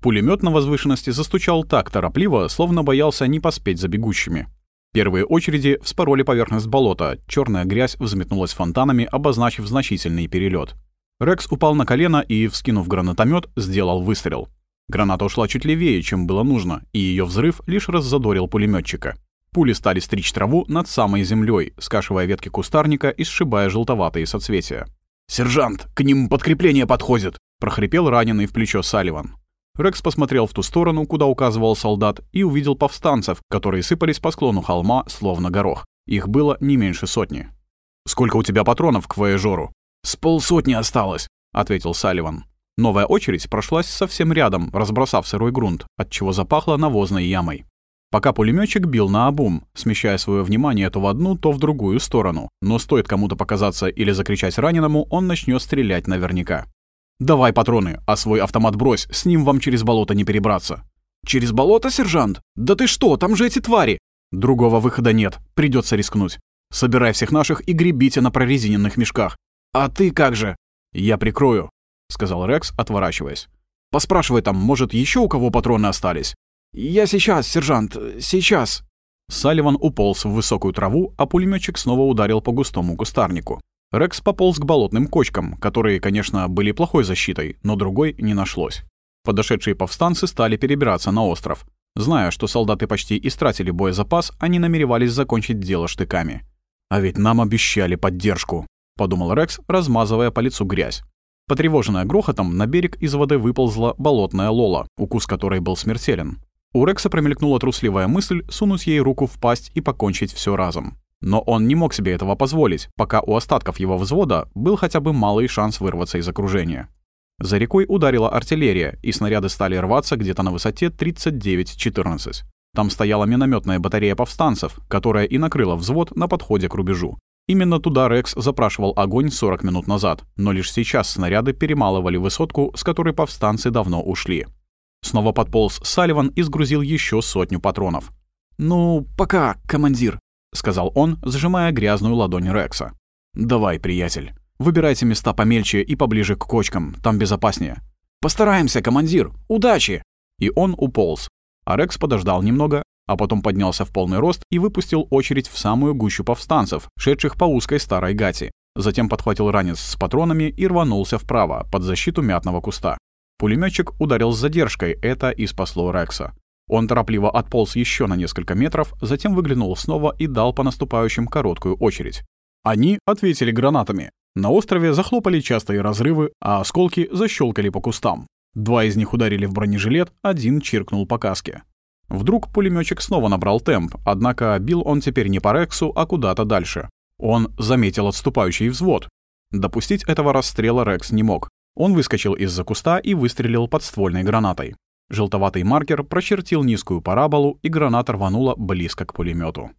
Пулемет на возвышенности застучал так торопливо, словно боялся не поспеть за бегущими. Первые очереди вспороли поверхность болота, черная грязь взметнулась фонтанами, обозначив значительный перелет. Рекс упал на колено и, вскинув гранатомет, сделал выстрел. Граната ушла чуть левее, чем было нужно, и ее взрыв лишь раззадорил пулеметчика. Пули стали стричь траву над самой землей, скашивая ветки кустарника и сшибая желтоватые соцветия. «Сержант, к ним подкрепление подходит!» — прохрипел раненый в плечо Салливан. Рекс посмотрел в ту сторону, куда указывал солдат, и увидел повстанцев, которые сыпались по склону холма, словно горох. Их было не меньше сотни. «Сколько у тебя патронов к воежору?» «С полсотни осталось», — ответил Салливан. Новая очередь прошлась совсем рядом, разбросав сырой грунт, отчего запахло навозной ямой. Пока пулеметчик бил на обум, смещая свое внимание то в одну, то в другую сторону. Но стоит кому-то показаться или закричать раненому, он начнет стрелять наверняка. «Давай патроны, а свой автомат брось, с ним вам через болото не перебраться». «Через болото, сержант? Да ты что, там же эти твари!» «Другого выхода нет, придется рискнуть. Собирай всех наших и гребите на прорезиненных мешках». «А ты как же?» «Я прикрою», — сказал Рекс, отворачиваясь. «Поспрашивай там, может, еще у кого патроны остались?» «Я сейчас, сержант, сейчас». Салливан уполз в высокую траву, а пулеметчик снова ударил по густому кустарнику. Рекс пополз к болотным кочкам, которые, конечно, были плохой защитой, но другой не нашлось. Подошедшие повстанцы стали перебираться на остров. Зная, что солдаты почти истратили боезапас, они намеревались закончить дело штыками. «А ведь нам обещали поддержку», — подумал Рекс, размазывая по лицу грязь. Потревоженная грохотом, на берег из воды выползла болотная лола, укус которой был смертелен. У Рекса промелькнула трусливая мысль сунуть ей руку в пасть и покончить все разом. Но он не мог себе этого позволить, пока у остатков его взвода был хотя бы малый шанс вырваться из окружения. За рекой ударила артиллерия, и снаряды стали рваться где-то на высоте 39-14. Там стояла минометная батарея повстанцев, которая и накрыла взвод на подходе к рубежу. Именно туда Рекс запрашивал огонь 40 минут назад, но лишь сейчас снаряды перемалывали высотку, с которой повстанцы давно ушли. Снова подполз Салливан и сгрузил еще сотню патронов. «Ну, пока, командир», — сказал он, зажимая грязную ладонь Рекса. «Давай, приятель. Выбирайте места помельче и поближе к кочкам, там безопаснее». «Постараемся, командир. Удачи!» И он уполз. А Рекс подождал немного, а потом поднялся в полный рост и выпустил очередь в самую гущу повстанцев, шедших по узкой старой гати. Затем подхватил ранец с патронами и рванулся вправо, под защиту мятного куста. Пулеметчик ударил с задержкой, это и спасло Рекса. Он торопливо отполз еще на несколько метров, затем выглянул снова и дал по наступающим короткую очередь. Они ответили гранатами. На острове захлопали частые разрывы, а осколки защелкали по кустам. Два из них ударили в бронежилет, один чиркнул по каске. Вдруг пулеметчик снова набрал темп, однако бил он теперь не по Рексу, а куда-то дальше. Он заметил отступающий взвод. Допустить этого расстрела Рекс не мог. Он выскочил из-за куста и выстрелил подствольной гранатой. Желтоватый маркер прочертил низкую параболу, и граната рванула близко к пулемету.